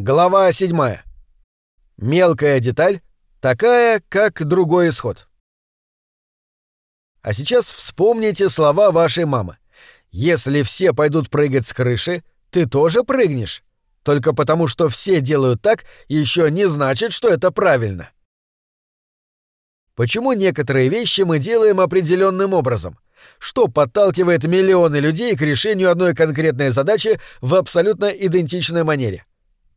Глава 7. Мелкая деталь, такая, как другой исход. А сейчас вспомните слова вашей мамы. Если все пойдут прыгать с крыши, ты тоже прыгнешь. Только потому, что все делают так, еще не значит, что это правильно. Почему некоторые вещи мы делаем определенным образом? Что подталкивает миллионы людей к решению одной конкретной задачи в абсолютно идентичной манере?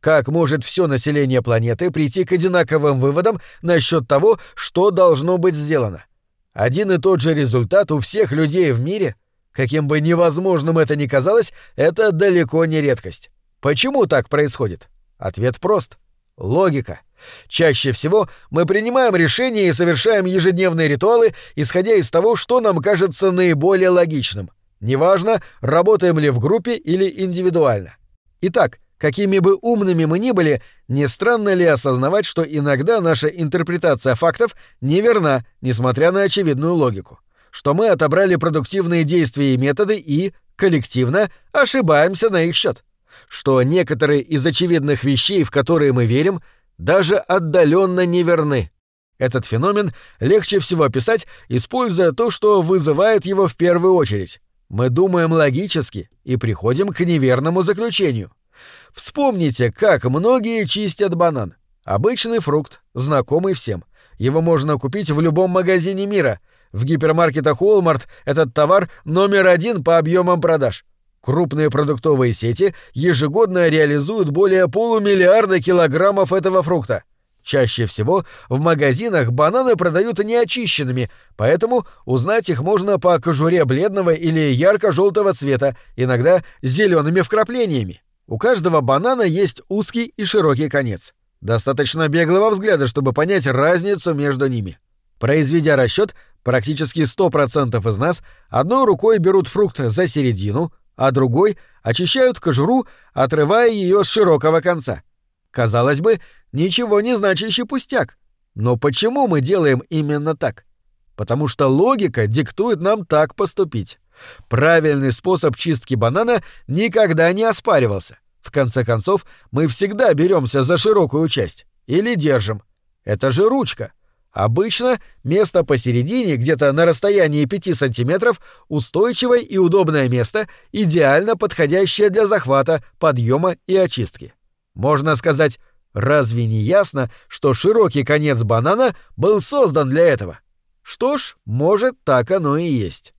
Как может все население планеты прийти к одинаковым выводам насчет того, что должно быть сделано? Один и тот же результат у всех людей в мире, каким бы невозможным это ни казалось, это далеко не редкость. Почему так происходит? Ответ прост. Логика. Чаще всего мы принимаем решения и совершаем ежедневные ритуалы, исходя из того, что нам кажется наиболее логичным. Неважно, работаем ли в группе или индивидуально. Итак, Какими бы умными мы ни были, не странно ли осознавать, что иногда наша интерпретация фактов неверна, несмотря на очевидную логику? Что мы отобрали продуктивные действия и методы и, коллективно, ошибаемся на их счет? Что некоторые из очевидных вещей, в которые мы верим, даже отдаленно неверны? Этот феномен легче всего описать, используя то, что вызывает его в первую очередь. Мы думаем логически и приходим к неверному заключению — Вспомните, как многие чистят банан. Обычный фрукт, знакомый всем. Его можно купить в любом магазине мира. В гипермаркетах Walmart этот товар номер один по объемам продаж. Крупные продуктовые сети ежегодно реализуют более полумиллиарда килограммов этого фрукта. Чаще всего в магазинах бананы продают неочищенными, поэтому узнать их можно по кожуре бледного или ярко-желтого цвета, иногда зелеными вкраплениями. У каждого банана есть узкий и широкий конец. Достаточно беглого взгляда, чтобы понять разницу между ними. Произведя расчет, практически 100% из нас одной рукой берут фрукт за середину, а другой очищают кожуру, отрывая ее с широкого конца. Казалось бы, ничего не значащий пустяк. Но почему мы делаем именно так? Потому что логика диктует нам так поступить. Правильный способ чистки банана никогда не оспаривался. В конце концов, мы всегда беремся за широкую часть. Или держим. Это же ручка. Обычно место посередине, где-то на расстоянии 5 сантиметров, устойчивое и удобное место, идеально подходящее для захвата, подъема и очистки. Можно сказать, разве не ясно, что широкий конец банана был создан для этого? Что ж, может, так оно и есть.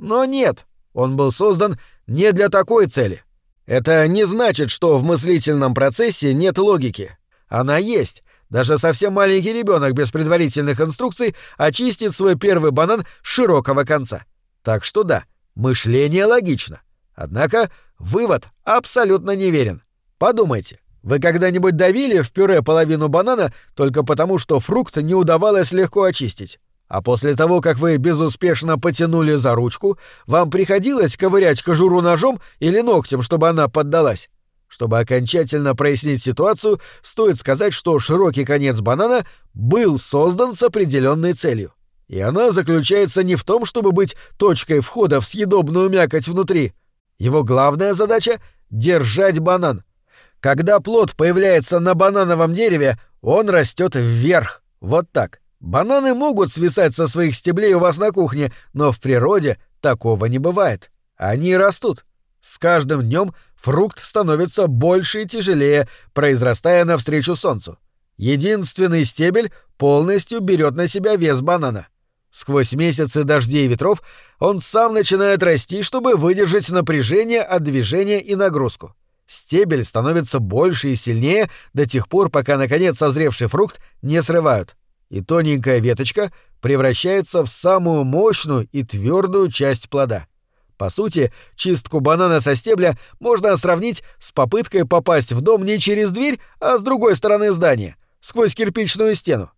Но нет, он был создан не для такой цели. Это не значит, что в мыслительном процессе нет логики. Она есть. Даже совсем маленький ребенок без предварительных инструкций очистит свой первый банан широкого конца. Так что да, мышление логично. Однако вывод абсолютно неверен. Подумайте, вы когда-нибудь давили в пюре половину банана только потому, что фрукт не удавалось легко очистить? А после того, как вы безуспешно потянули за ручку, вам приходилось ковырять кожуру ножом или ногтем, чтобы она поддалась? Чтобы окончательно прояснить ситуацию, стоит сказать, что широкий конец банана был создан с определенной целью. И она заключается не в том, чтобы быть точкой входа в съедобную мякоть внутри. Его главная задача — держать банан. Когда плод появляется на банановом дереве, он растет вверх. Вот так. Бананы могут свисать со своих стеблей у вас на кухне, но в природе такого не бывает. Они растут. С каждым днем фрукт становится больше и тяжелее, произрастая навстречу солнцу. Единственный стебель полностью берет на себя вес банана. Сквозь месяцы дождей и ветров он сам начинает расти, чтобы выдержать напряжение от движения и нагрузку. Стебель становится больше и сильнее до тех пор, пока, наконец, созревший фрукт не срывают и тоненькая веточка превращается в самую мощную и твердую часть плода. По сути, чистку банана со стебля можно сравнить с попыткой попасть в дом не через дверь, а с другой стороны здания, сквозь кирпичную стену.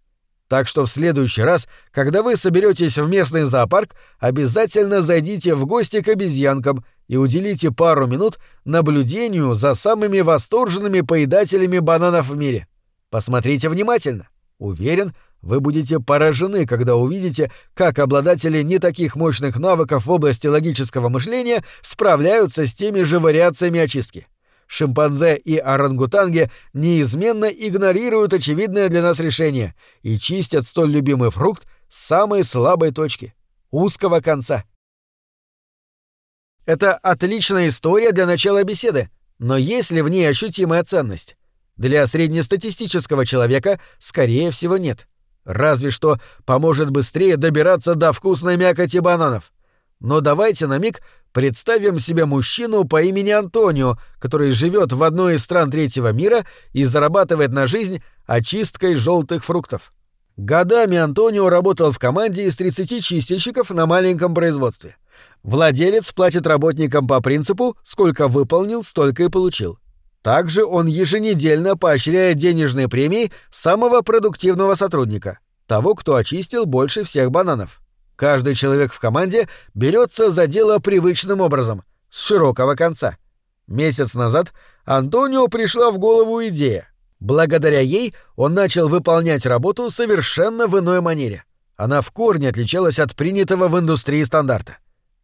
Так что в следующий раз, когда вы соберетесь в местный зоопарк, обязательно зайдите в гости к обезьянкам и уделите пару минут наблюдению за самыми восторженными поедателями бананов в мире. Посмотрите внимательно. Уверен, вы будете поражены, когда увидите, как обладатели не таких мощных навыков в области логического мышления справляются с теми же вариациями очистки. Шимпанзе и орангутанги неизменно игнорируют очевидное для нас решение и чистят столь любимый фрукт с самой слабой точки — узкого конца. Это отличная история для начала беседы, но есть ли в ней ощутимая ценность? Для среднестатистического человека, скорее всего, нет. Разве что поможет быстрее добираться до вкусной мякоти бананов. Но давайте на миг представим себе мужчину по имени Антонио, который живет в одной из стран третьего мира и зарабатывает на жизнь очисткой желтых фруктов. Годами Антонио работал в команде из 30 чистильщиков на маленьком производстве. Владелец платит работникам по принципу «сколько выполнил, столько и получил». Также он еженедельно поощряет денежные премии самого продуктивного сотрудника, того, кто очистил больше всех бананов. Каждый человек в команде берется за дело привычным образом, с широкого конца. Месяц назад Антонио пришла в голову идея. Благодаря ей он начал выполнять работу совершенно в иной манере. Она в корне отличалась от принятого в индустрии стандарта.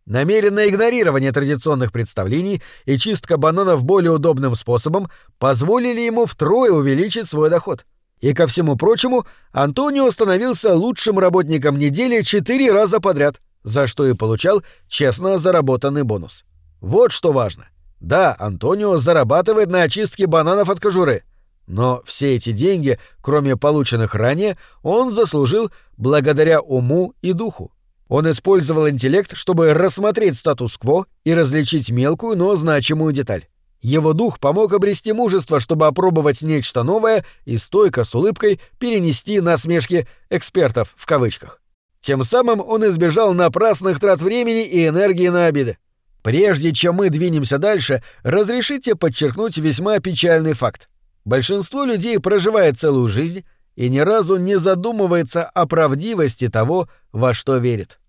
Намеренное игнорирование традиционных представлений и чистка бананов более удобным способом позволили ему втрое увеличить свой доход. И ко всему прочему, Антонио становился лучшим работником недели четыре раза подряд, за что и получал честно заработанный бонус. Вот что важно. Да, Антонио зарабатывает на очистке бананов от кожуры, но все эти деньги, кроме полученных ранее, он заслужил благодаря уму и духу. Он использовал интеллект, чтобы рассмотреть статус-кво и различить мелкую, но значимую деталь. Его дух помог обрести мужество, чтобы опробовать нечто новое и стойко с улыбкой перенести насмешки «экспертов» в кавычках. Тем самым он избежал напрасных трат времени и энергии на обиды. Прежде чем мы двинемся дальше, разрешите подчеркнуть весьма печальный факт. Большинство людей проживает целую жизнь и ни разу не задумывается о правдивости того, во что верит.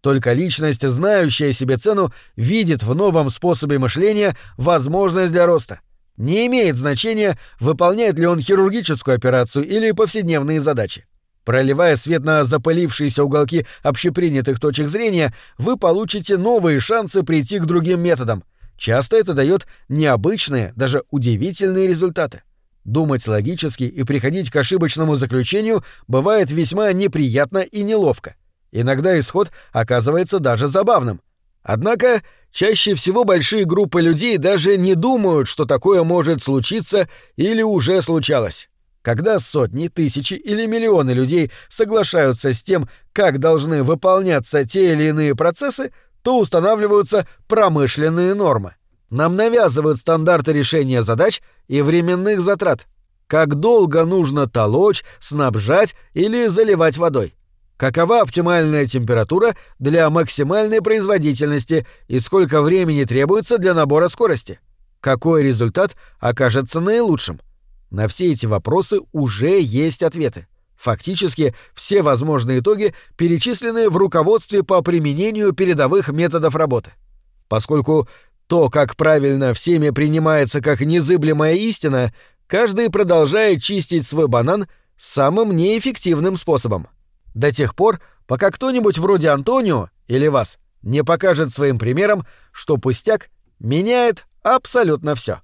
Только личность, знающая себе цену, видит в новом способе мышления возможность для роста. Не имеет значения, выполняет ли он хирургическую операцию или повседневные задачи. Проливая свет на запылившиеся уголки общепринятых точек зрения, вы получите новые шансы прийти к другим методам. Часто это дает необычные, даже удивительные результаты. Думать логически и приходить к ошибочному заключению бывает весьма неприятно и неловко. Иногда исход оказывается даже забавным. Однако чаще всего большие группы людей даже не думают, что такое может случиться или уже случалось. Когда сотни, тысячи или миллионы людей соглашаются с тем, как должны выполняться те или иные процессы, то устанавливаются промышленные нормы. Нам навязывают стандарты решения задач и временных затрат. Как долго нужно толочь, снабжать или заливать водой. Какова оптимальная температура для максимальной производительности и сколько времени требуется для набора скорости? Какой результат окажется наилучшим? На все эти вопросы уже есть ответы. Фактически все возможные итоги перечислены в руководстве по применению передовых методов работы. Поскольку то, как правильно всеми принимается как незыблемая истина, каждый продолжает чистить свой банан самым неэффективным способом. До тех пор, пока кто-нибудь вроде Антонио или вас не покажет своим примером, что пустяк меняет абсолютно все.